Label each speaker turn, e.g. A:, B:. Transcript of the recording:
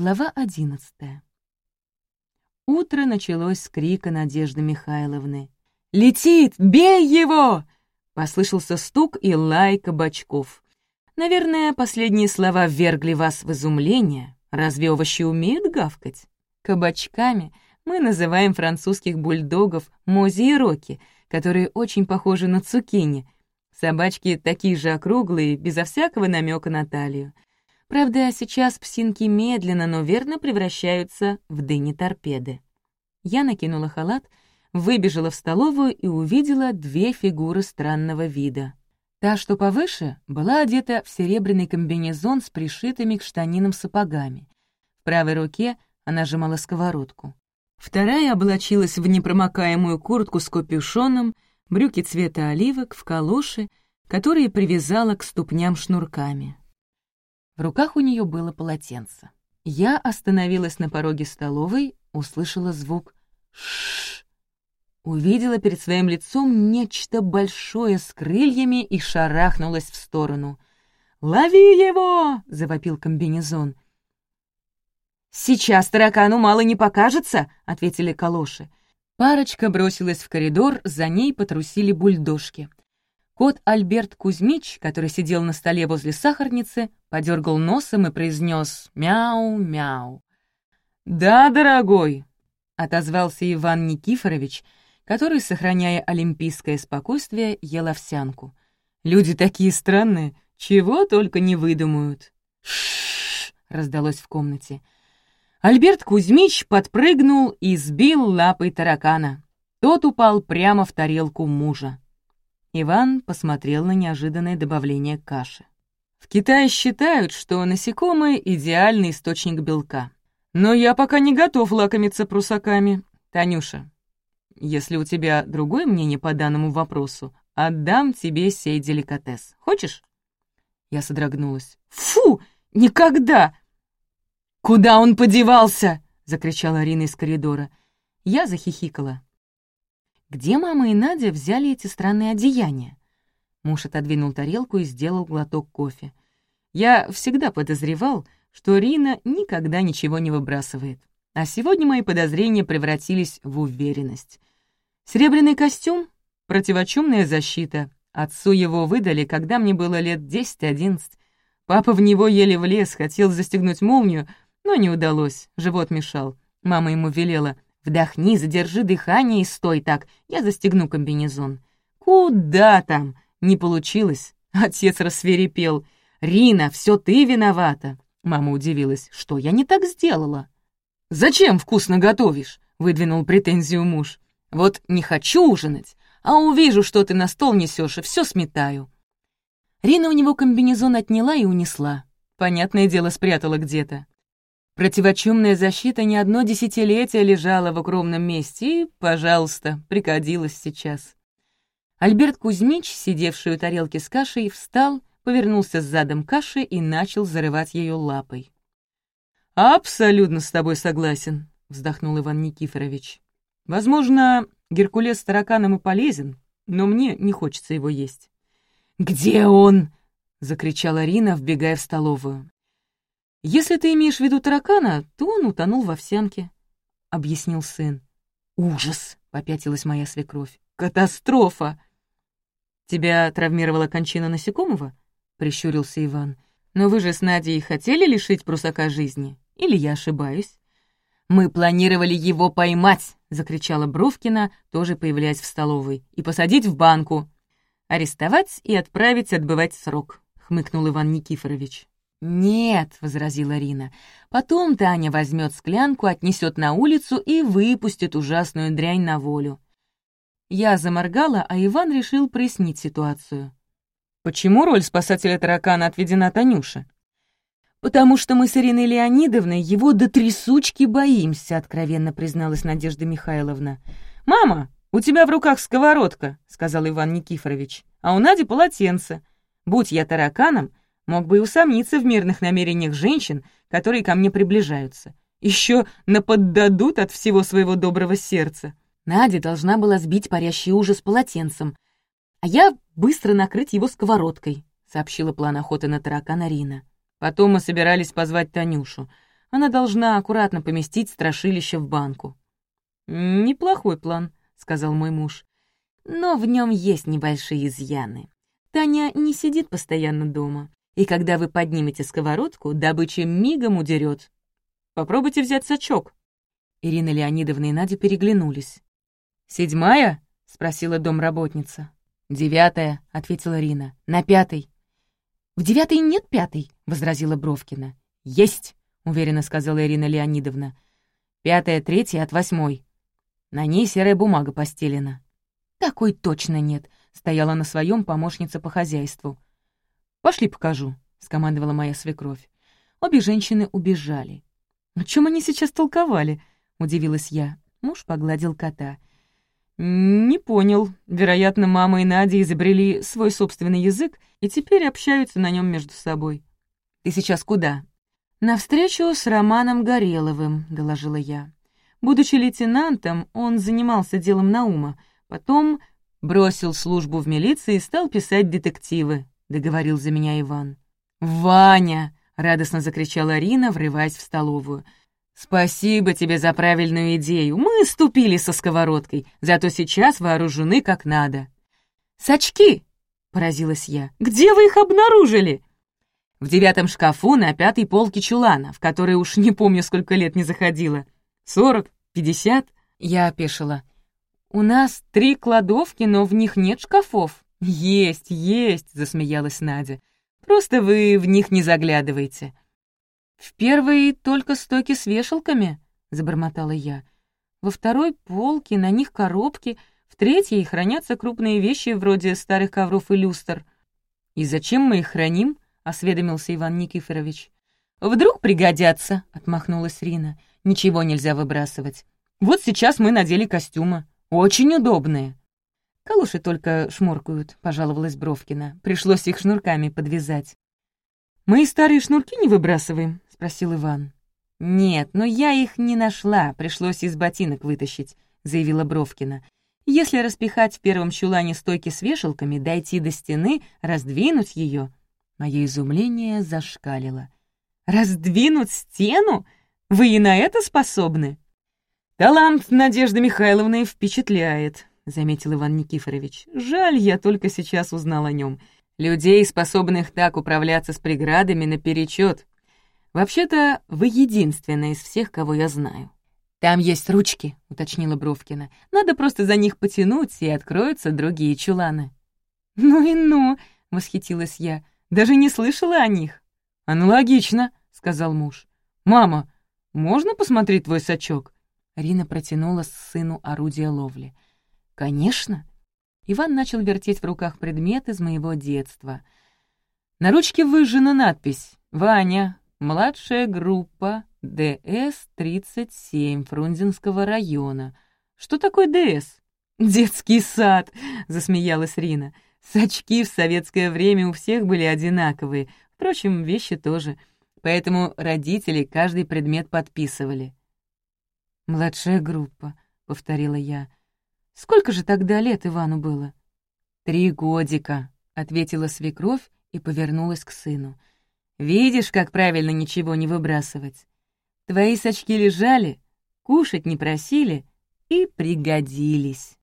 A: Глава одиннадцатая. Утро началось с крика Надежды Михайловны. «Летит! Бей его!» Послышался стук и лай кабачков. Наверное, последние слова ввергли вас в изумление. Разве овощи умеют гавкать? Кабачками мы называем французских бульдогов Мози и Роки, которые очень похожи на цукини. Собачки такие же округлые, безо всякого намека на талию. Правда, сейчас псинки медленно, но верно превращаются в дыни-торпеды. Я накинула халат, выбежала в столовую и увидела две фигуры странного вида. Та, что повыше, была одета в серебряный комбинезон с пришитыми к штанинам сапогами. В правой руке она сжимала сковородку. Вторая облачилась в непромокаемую куртку с капюшоном, брюки цвета оливок, в калоши, которые привязала к ступням шнурками. В руках у нее было полотенце. Я остановилась на пороге столовой, услышала звук «Шшш». Увидела перед своим лицом нечто большое с крыльями и шарахнулась в сторону. «Лови его!» — завопил комбинезон. «Сейчас таракану мало не покажется», — ответили калоши. Парочка бросилась в коридор, за ней потрусили бульдожки. Кот Альберт Кузьмич, который сидел на столе возле сахарницы, подергал носом и произнес «мяу-мяу». «Да, дорогой», — отозвался Иван Никифорович, который, сохраняя олимпийское спокойствие, ел овсянку. «Люди такие странные, чего только не выдумают». «Ш-ш-ш!» раздалось в комнате. Альберт Кузьмич подпрыгнул и сбил лапой таракана. Тот упал прямо в тарелку мужа. Иван посмотрел на неожиданное добавление каши. В Китае считают, что насекомые — идеальный источник белка. Но я пока не готов лакомиться прусаками. Танюша, если у тебя другое мнение по данному вопросу, отдам тебе сей деликатес. Хочешь?» Я содрогнулась. «Фу! Никогда!» «Куда он подевался?» — закричала Арина из коридора. Я захихикала. Где мама и Надя взяли эти странные одеяния? Муж отодвинул тарелку и сделал глоток кофе. Я всегда подозревал, что Рина никогда ничего не выбрасывает. А сегодня мои подозрения превратились в уверенность. Серебряный костюм — противочумная защита. Отцу его выдали, когда мне было лет 10-11. Папа в него еле влез, хотел застегнуть молнию, но не удалось, живот мешал. Мама ему велела — Вдохни, задержи дыхание и стой так, я застегну комбинезон. Куда там? Не получилось. Отец рассверепел. «Рина, все ты виновата!» Мама удивилась. «Что я не так сделала?» «Зачем вкусно готовишь?» — выдвинул претензию муж. «Вот не хочу ужинать, а увижу, что ты на стол несешь, и все сметаю». Рина у него комбинезон отняла и унесла. Понятное дело, спрятала где-то. Противочумная защита не одно десятилетие лежала в укромном месте и, пожалуйста, пригодилась сейчас. Альберт Кузьмич, сидевший у тарелки с кашей, встал, повернулся с задом каши и начал зарывать ее лапой. «Абсолютно с тобой согласен», — вздохнул Иван Никифорович. «Возможно, Геркулес с тараканом и полезен, но мне не хочется его есть». «Где он?» — закричала Рина, вбегая в столовую. «Если ты имеешь в виду таракана, то он утонул в овсянке», — объяснил сын. «Ужас!» — попятилась моя свекровь. «Катастрофа!» «Тебя травмировала кончина насекомого?» — прищурился Иван. «Но вы же с Надей хотели лишить прусака жизни? Или я ошибаюсь?» «Мы планировали его поймать!» — закричала Бровкина, тоже появляясь в столовой, «и посадить в банку!» «Арестовать и отправить отбывать срок», — хмыкнул Иван Никифорович. «Нет», — возразила Рина, — «потом Таня возьмет склянку, отнесет на улицу и выпустит ужасную дрянь на волю». Я заморгала, а Иван решил прояснить ситуацию. «Почему роль спасателя таракана отведена Танюше?» «Потому что мы с Ириной Леонидовной его до трясучки боимся», — откровенно призналась Надежда Михайловна. «Мама, у тебя в руках сковородка», — сказал Иван Никифорович, «а у Нади полотенце. Будь я тараканом, Мог бы и усомниться в мирных намерениях женщин, которые ко мне приближаются. Еще наподдадут от всего своего доброго сердца. Надя должна была сбить парящий ужас полотенцем, а я быстро накрыть его сковородкой, сообщила план охоты на таракана Рина. Потом мы собирались позвать Танюшу. Она должна аккуратно поместить страшилище в банку. «Неплохой план», — сказал мой муж. «Но в нем есть небольшие изъяны. Таня не сидит постоянно дома, и когда вы поднимете сковородку, добыча мигом удерет. Попробуйте взять сачок». Ирина Леонидовна и Надя переглянулись. «Седьмая?» — спросила домработница. «Девятая», — ответила Рина. «На пятой». «В девятой нет пятой», — возразила Бровкина. «Есть», — уверенно сказала Ирина Леонидовна. «Пятая, третья от восьмой. На ней серая бумага постелена». «Такой точно нет», — стояла на своем помощница по хозяйству. «Пошли покажу», — скомандовала моя свекровь. Обе женщины убежали. «О чем они сейчас толковали?» — удивилась я. Муж погладил кота. «Не понял. Вероятно, мама и Надя изобрели свой собственный язык и теперь общаются на нем между собой». «Ты сейчас куда?» «На встречу с Романом Гореловым», — доложила я. Будучи лейтенантом, он занимался делом Наума, потом бросил службу в милиции и стал писать детективы, — договорил за меня Иван. «Ваня!» — радостно закричала Рина, врываясь в столовую — «Спасибо тебе за правильную идею. Мы ступили со сковородкой, зато сейчас вооружены как надо». «Сачки!» — поразилась я. «Где вы их обнаружили?» «В девятом шкафу на пятой полке чулана, в который уж не помню, сколько лет не заходила. Сорок, пятьдесят?» Я опешила. «У нас три кладовки, но в них нет шкафов». «Есть, есть!» — засмеялась Надя. «Просто вы в них не заглядываете». «В первой только стойки с вешалками», — забормотала я. «Во второй — полки, на них коробки, в третьей хранятся крупные вещи вроде старых ковров и люстр». «И зачем мы их храним?» — осведомился Иван Никифорович. «Вдруг пригодятся», — отмахнулась Рина. «Ничего нельзя выбрасывать. Вот сейчас мы надели костюмы. Очень удобные». «Калуши только шморкают», — пожаловалась Бровкина. «Пришлось их шнурками подвязать». «Мы и старые шнурки не выбрасываем», спросил Иван. «Нет, но я их не нашла, пришлось из ботинок вытащить», — заявила Бровкина. «Если распихать в первом чулане стойки с вешалками, дойти до стены, раздвинуть ее...» Мое изумление зашкалило. «Раздвинуть стену? Вы и на это способны?» «Талант Надежды Михайловны впечатляет», — заметил Иван Никифорович. «Жаль, я только сейчас узнал о нем. Людей, способных так управляться с преградами, наперечет. «Вообще-то, вы единственная из всех, кого я знаю». «Там есть ручки», — уточнила Бровкина. «Надо просто за них потянуть, и откроются другие чуланы». «Ну и ну!» — восхитилась я. «Даже не слышала о них». «Аналогично», — сказал муж. «Мама, можно посмотреть твой сачок?» Рина протянула сыну орудие ловли. «Конечно». Иван начал вертеть в руках предмет из моего детства. На ручке выжжена надпись «Ваня, Младшая группа ДС-37 Фрунзенского района. Что такое ДС? Детский сад, засмеялась Рина. Сачки в советское время у всех были одинаковые, впрочем, вещи тоже. Поэтому родители каждый предмет подписывали. «Младшая группа», — повторила я. «Сколько же тогда лет Ивану было?» «Три годика», — ответила свекровь и повернулась к сыну. Видишь, как правильно ничего не выбрасывать. Твои сачки лежали, кушать не просили и пригодились.